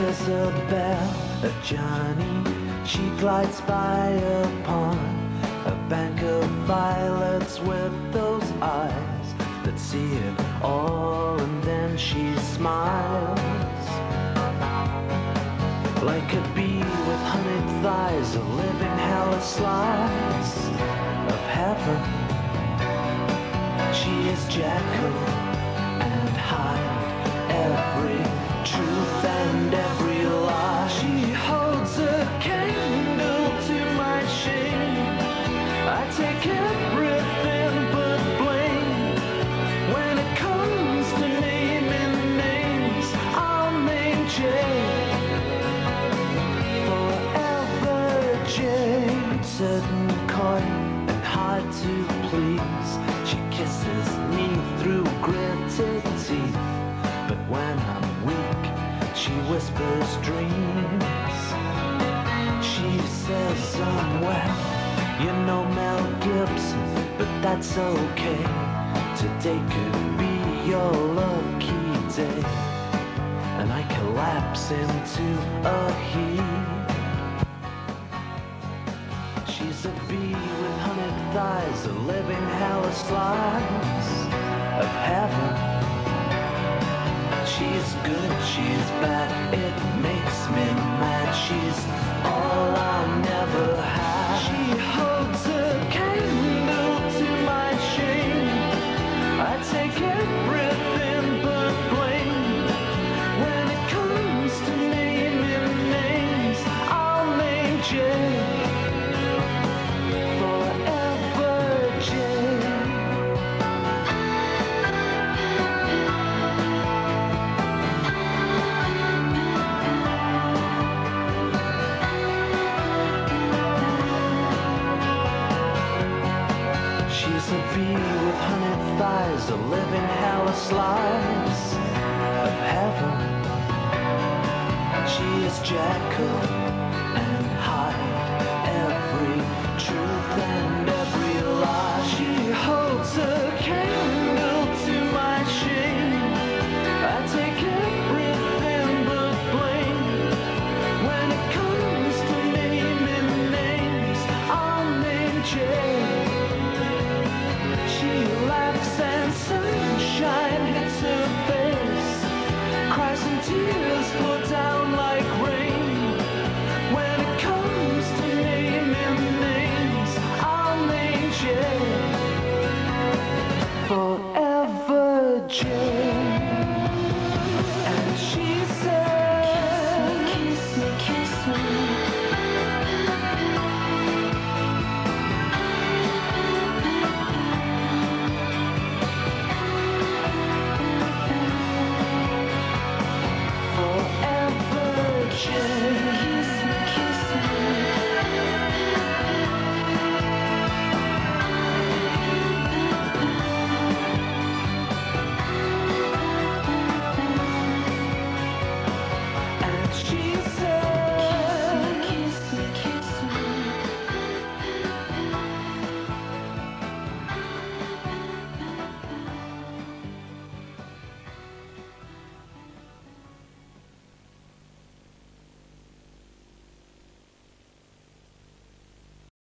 Jezebel, a Johnny. She glides by upon a bank of violets with those eyes that see it all, and then she smiles. Like a bee with honeyed thighs, a living hell, a slice of heaven. She is Jekyll and Hyde, every truth certain coy and hard to please. She kisses me through gritted teeth. But when I'm weak, she whispers dreams. She says I'm well, you know Mel Gibson, but that's okay. Today could be your lucky day. And I collapse into a heap. A bee with honeyed thighs, a living hell of slice of heaven. She's good, she's thighs, a living hell, a slice of heaven. She is and